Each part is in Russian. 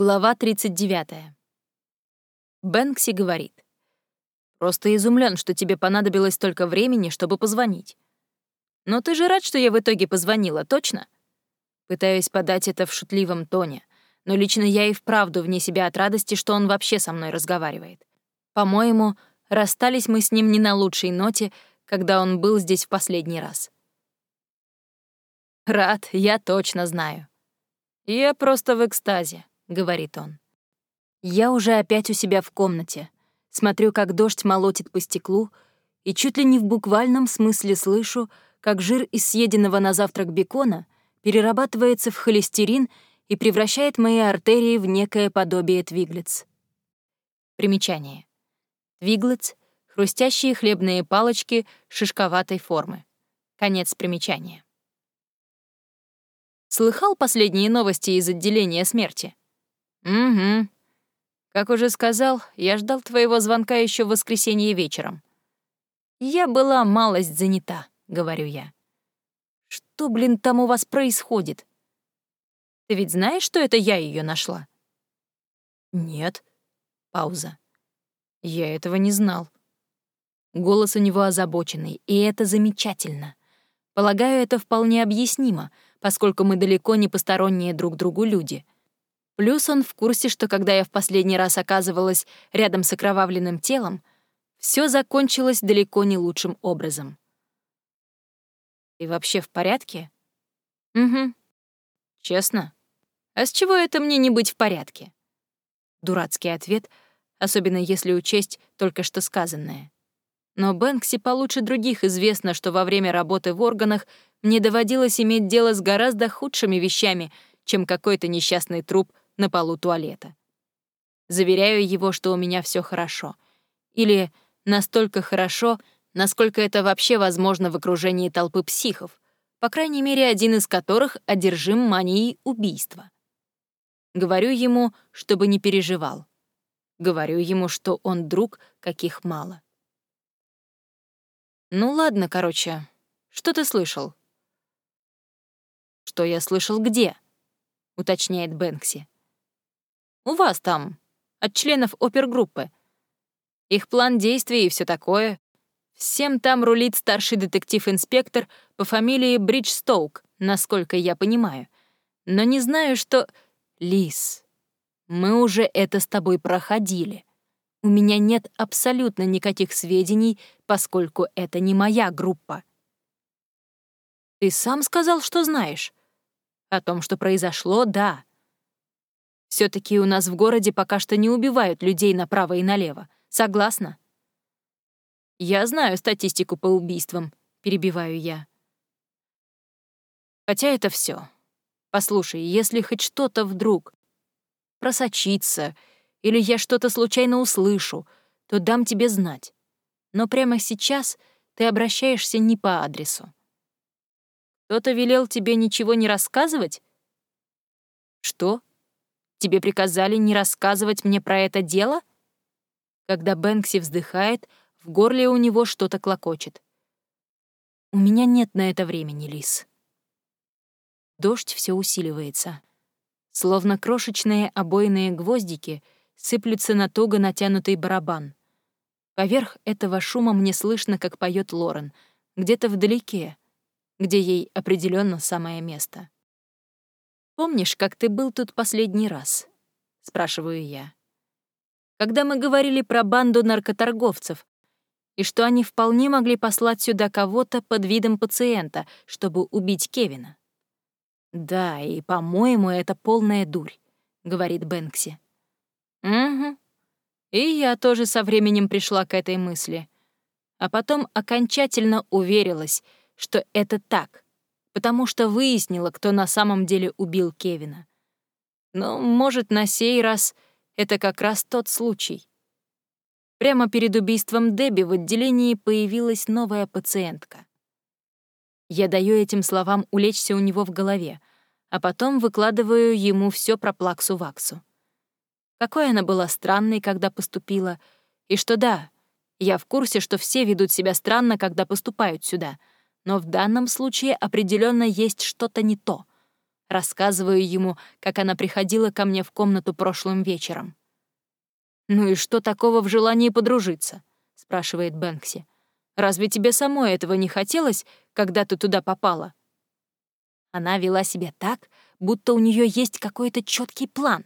Глава 39. Бэнкси говорит. «Просто изумлен, что тебе понадобилось столько времени, чтобы позвонить. Но ты же рад, что я в итоге позвонила, точно?» Пытаюсь подать это в шутливом тоне, но лично я и вправду вне себя от радости, что он вообще со мной разговаривает. По-моему, расстались мы с ним не на лучшей ноте, когда он был здесь в последний раз. «Рад, я точно знаю. Я просто в экстазе», — говорит он. Я уже опять у себя в комнате. Смотрю, как дождь молотит по стеклу, и чуть ли не в буквальном смысле слышу, как жир из съеденного на завтрак бекона перерабатывается в холестерин и превращает мои артерии в некое подобие твиглец. Примечание. Твиглец — хрустящие хлебные палочки шишковатой формы. Конец примечания. Слыхал последние новости из отделения смерти? Угу. Как уже сказал, я ждал твоего звонка еще в воскресенье вечером. Я была малость занята, говорю я. Что, блин, там у вас происходит? Ты ведь знаешь, что это я ее нашла? Нет. Пауза. Я этого не знал. Голос у него озабоченный, и это замечательно. Полагаю, это вполне объяснимо, поскольку мы далеко не посторонние друг другу люди — Плюс он в курсе, что когда я в последний раз оказывалась рядом с окровавленным телом, все закончилось далеко не лучшим образом. «И вообще в порядке?» «Угу. Честно? А с чего это мне не быть в порядке?» Дурацкий ответ, особенно если учесть только что сказанное. Но Бэнкси получше других известно, что во время работы в органах мне доводилось иметь дело с гораздо худшими вещами, чем какой-то несчастный труп на полу туалета. Заверяю его, что у меня все хорошо. Или настолько хорошо, насколько это вообще возможно в окружении толпы психов, по крайней мере, один из которых одержим манией убийства. Говорю ему, чтобы не переживал. Говорю ему, что он друг, каких мало. Ну ладно, короче, что ты слышал? Что я слышал где? уточняет Бэнкси. У вас там, от членов опергруппы. Их план действий и все такое. Всем там рулит старший детектив-инспектор по фамилии Бриджстоук, насколько я понимаю. Но не знаю, что... Лис, мы уже это с тобой проходили. У меня нет абсолютно никаких сведений, поскольку это не моя группа. Ты сам сказал, что знаешь. О том, что произошло, да все таки у нас в городе пока что не убивают людей направо и налево. Согласна? Я знаю статистику по убийствам, перебиваю я. Хотя это все. Послушай, если хоть что-то вдруг просочится, или я что-то случайно услышу, то дам тебе знать. Но прямо сейчас ты обращаешься не по адресу. Кто-то велел тебе ничего не рассказывать? Что? Тебе приказали не рассказывать мне про это дело?» Когда Бэнкси вздыхает, в горле у него что-то клокочет. «У меня нет на это времени, Лис». Дождь все усиливается. Словно крошечные обойные гвоздики сыплются на туго натянутый барабан. Поверх этого шума мне слышно, как поет Лорен, где-то вдалеке, где ей определенно самое место. «Помнишь, как ты был тут последний раз?» — спрашиваю я. «Когда мы говорили про банду наркоторговцев, и что они вполне могли послать сюда кого-то под видом пациента, чтобы убить Кевина». «Да, и, по-моему, это полная дурь», — говорит Бэнкси. «Угу. И я тоже со временем пришла к этой мысли. А потом окончательно уверилась, что это так — потому что выяснила, кто на самом деле убил Кевина. Но, может, на сей раз это как раз тот случай. Прямо перед убийством Дебби в отделении появилась новая пациентка. Я даю этим словам улечься у него в голове, а потом выкладываю ему все про Плаксу-Ваксу. Какой она была странной, когда поступила, и что да, я в курсе, что все ведут себя странно, когда поступают сюда — но в данном случае определенно есть что-то не то. Рассказываю ему, как она приходила ко мне в комнату прошлым вечером. «Ну и что такого в желании подружиться?» — спрашивает Бэнкси. «Разве тебе самой этого не хотелось, когда ты туда попала?» Она вела себя так, будто у нее есть какой-то четкий план.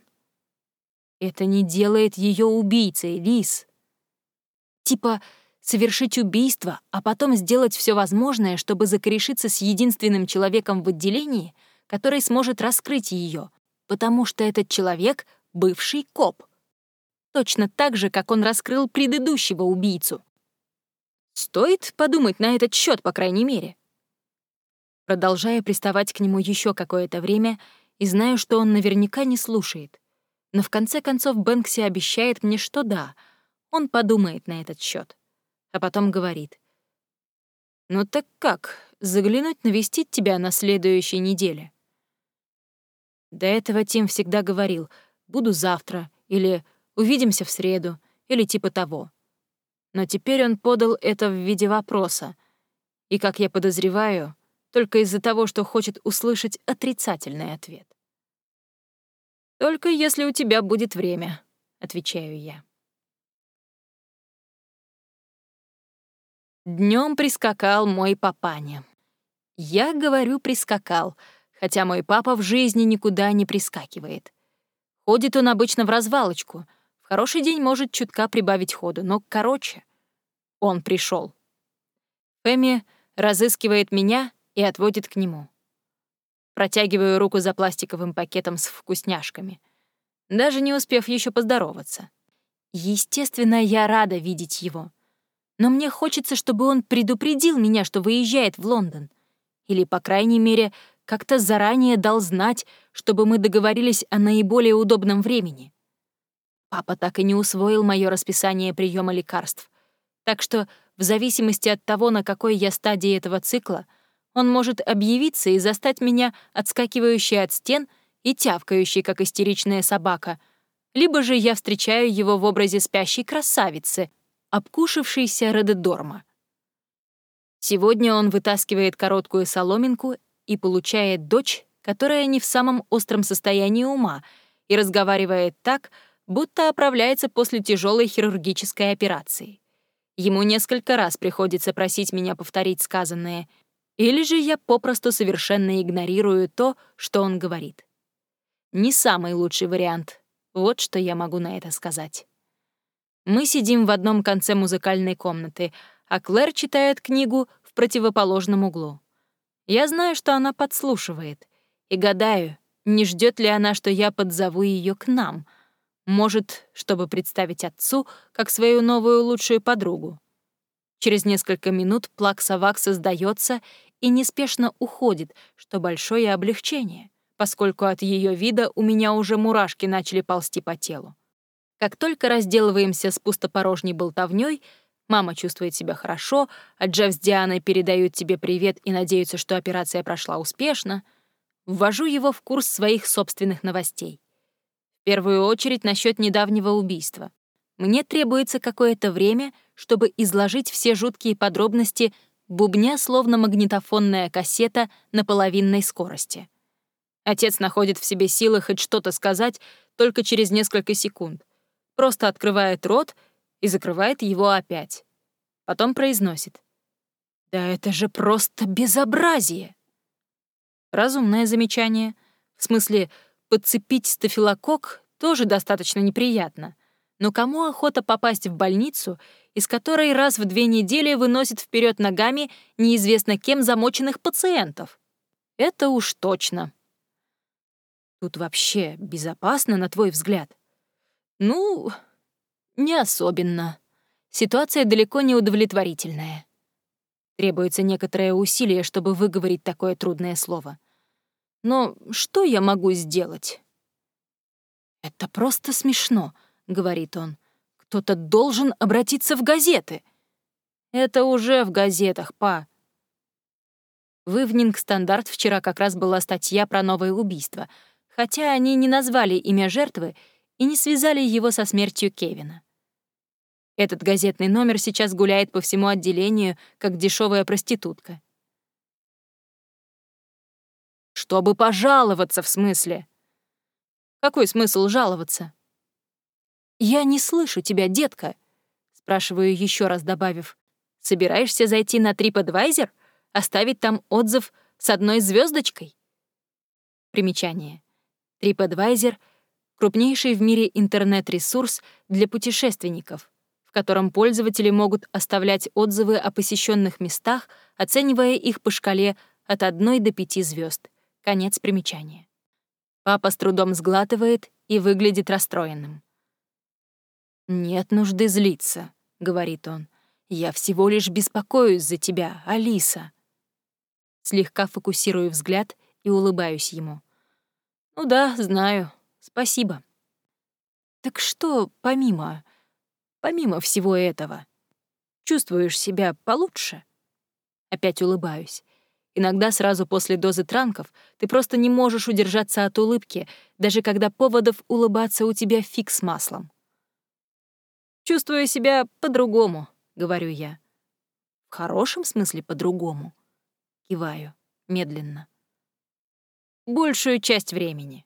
Это не делает ее убийцей, Лис. Типа совершить убийство, а потом сделать все возможное, чтобы закорешиться с единственным человеком в отделении, который сможет раскрыть ее, потому что этот человек — бывший коп. Точно так же, как он раскрыл предыдущего убийцу. Стоит подумать на этот счет, по крайней мере. Продолжая приставать к нему еще какое-то время, и знаю, что он наверняка не слушает. Но в конце концов Бэнкси обещает мне, что да, он подумает на этот счет, А потом говорит. «Ну так как, заглянуть навестить тебя на следующей неделе?» До этого Тим всегда говорил «буду завтра» или «увидимся в среду» или типа того. Но теперь он подал это в виде вопроса. И, как я подозреваю, только из-за того, что хочет услышать отрицательный ответ. «Только если у тебя будет время», — отвечаю я. Днем прискакал мой папаня. Я говорю «прискакал», хотя мой папа в жизни никуда не прискакивает. Ходит он обычно в развалочку. В хороший день может чутка прибавить ходу, но короче. Он пришел. Фэми разыскивает меня и отводит к нему. Протягиваю руку за пластиковым пакетом с вкусняшками, даже не успев еще поздороваться. Естественно, я рада видеть его. Но мне хочется, чтобы он предупредил меня, что выезжает в Лондон. Или, по крайней мере, как-то заранее дал знать, чтобы мы договорились о наиболее удобном времени. Папа так и не усвоил мое расписание приема лекарств. Так что, в зависимости от того, на какой я стадии этого цикла — он может объявиться и застать меня отскакивающей от стен и тявкающей, как истеричная собака. Либо же я встречаю его в образе спящей красавицы, обкушавшейся Редедорма. Сегодня он вытаскивает короткую соломинку и получает дочь, которая не в самом остром состоянии ума, и разговаривает так, будто оправляется после тяжелой хирургической операции. Ему несколько раз приходится просить меня повторить сказанное — или же я попросту совершенно игнорирую то, что он говорит. Не самый лучший вариант. Вот что я могу на это сказать. Мы сидим в одном конце музыкальной комнаты, а Клэр читает книгу в противоположном углу. Я знаю, что она подслушивает, и гадаю, не ждет ли она, что я подзову ее к нам, может, чтобы представить отцу как свою новую лучшую подругу. Через несколько минут плакса-вак создается и неспешно уходит, что большое облегчение, поскольку от ее вида у меня уже мурашки начали ползти по телу. Как только разделываемся с пустопорожней болтовней, мама чувствует себя хорошо, а Джефф с Дианой передают тебе привет и надеются, что операция прошла успешно, ввожу его в курс своих собственных новостей. В первую очередь насчет недавнего убийства. Мне требуется какое-то время, чтобы изложить все жуткие подробности, бубня словно магнитофонная кассета на половинной скорости. Отец находит в себе силы хоть что-то сказать только через несколько секунд. Просто открывает рот и закрывает его опять. Потом произносит. «Да это же просто безобразие!» Разумное замечание. В смысле, подцепить стафилококк тоже достаточно неприятно. Но кому охота попасть в больницу, из которой раз в две недели выносит вперед ногами неизвестно кем замоченных пациентов? Это уж точно. Тут вообще безопасно, на твой взгляд? Ну, не особенно. Ситуация далеко не удовлетворительная. Требуется некоторое усилие, чтобы выговорить такое трудное слово. Но что я могу сделать? Это просто смешно. — говорит он. «Кто-то должен обратиться в газеты». «Это уже в газетах, па». В Ивнинг Стандарт вчера как раз была статья про новое убийство, хотя они не назвали имя жертвы и не связали его со смертью Кевина. Этот газетный номер сейчас гуляет по всему отделению, как дешевая проститутка. «Чтобы пожаловаться, в смысле». «Какой смысл жаловаться?» «Я не слышу тебя, детка», — спрашиваю еще раз, добавив. «Собираешься зайти на TripAdvisor? Оставить там отзыв с одной звездочкой? Примечание. TripAdvisor — крупнейший в мире интернет-ресурс для путешественников, в котором пользователи могут оставлять отзывы о посещенных местах, оценивая их по шкале от 1 до 5 звезд. Конец примечания. Папа с трудом сглатывает и выглядит расстроенным. «Нет нужды злиться», — говорит он. «Я всего лишь беспокоюсь за тебя, Алиса». Слегка фокусирую взгляд и улыбаюсь ему. «Ну да, знаю. Спасибо». «Так что помимо... помимо всего этого? Чувствуешь себя получше?» Опять улыбаюсь. Иногда сразу после дозы транков ты просто не можешь удержаться от улыбки, даже когда поводов улыбаться у тебя фиг с маслом. Чувствую себя по-другому, говорю я. В хорошем смысле по-другому. Киваю, медленно. Большую часть времени.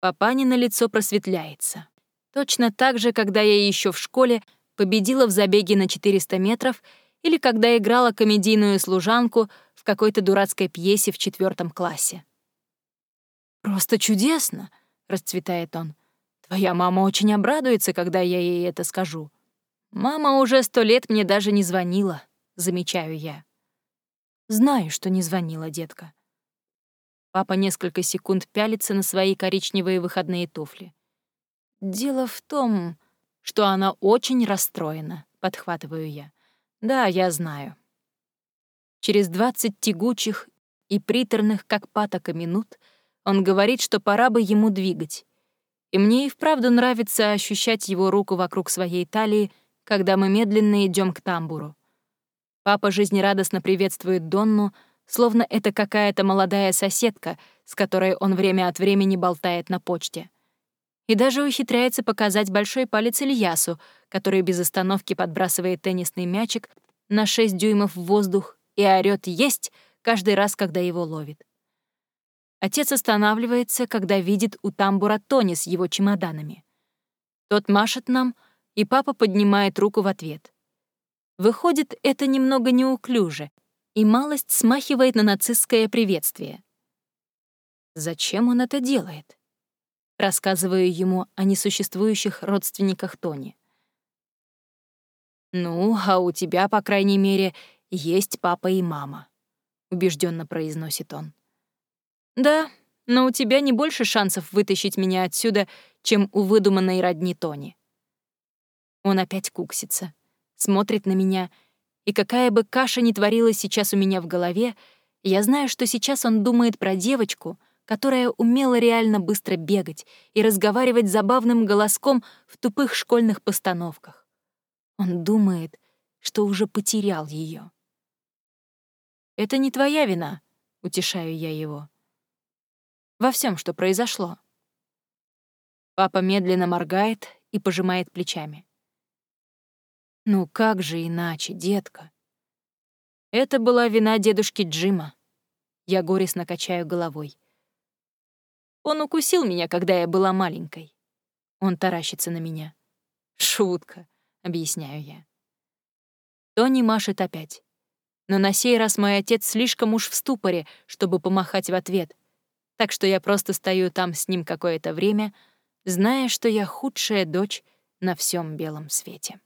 Папани на лицо просветляется. Точно так же, когда я еще в школе победила в забеге на 400 метров или когда играла комедийную служанку в какой-то дурацкой пьесе в четвертом классе. «Просто чудесно!» — расцветает он. Твоя мама очень обрадуется, когда я ей это скажу. Мама уже сто лет мне даже не звонила, замечаю я. Знаю, что не звонила, детка. Папа несколько секунд пялится на свои коричневые выходные туфли. Дело в том, что она очень расстроена, подхватываю я. Да, я знаю. Через двадцать тягучих и приторных, как патока, минут он говорит, что пора бы ему двигать и мне и вправду нравится ощущать его руку вокруг своей талии, когда мы медленно идем к тамбуру. Папа жизнерадостно приветствует Донну, словно это какая-то молодая соседка, с которой он время от времени болтает на почте. И даже ухитряется показать большой палец Ильясу, который без остановки подбрасывает теннисный мячик на 6 дюймов в воздух и орёт «Есть!» каждый раз, когда его ловит. Отец останавливается, когда видит у тамбура Тони с его чемоданами. Тот машет нам, и папа поднимает руку в ответ. Выходит, это немного неуклюже, и малость смахивает на нацистское приветствие. Зачем он это делает? Рассказываю ему о несуществующих родственниках Тони. «Ну, а у тебя, по крайней мере, есть папа и мама», — убежденно произносит он. «Да, но у тебя не больше шансов вытащить меня отсюда, чем у выдуманной родни Тони». Он опять куксится, смотрит на меня, и какая бы каша ни творилась сейчас у меня в голове, я знаю, что сейчас он думает про девочку, которая умела реально быстро бегать и разговаривать забавным голоском в тупых школьных постановках. Он думает, что уже потерял ее. «Это не твоя вина», — утешаю я его во всем, что произошло. Папа медленно моргает и пожимает плечами. «Ну как же иначе, детка?» Это была вина дедушки Джима. Я горестно качаю головой. Он укусил меня, когда я была маленькой. Он таращится на меня. «Шутка», — объясняю я. Тони машет опять. Но на сей раз мой отец слишком уж в ступоре, чтобы помахать в ответ — так что я просто стою там с ним какое-то время, зная, что я худшая дочь на всем белом свете.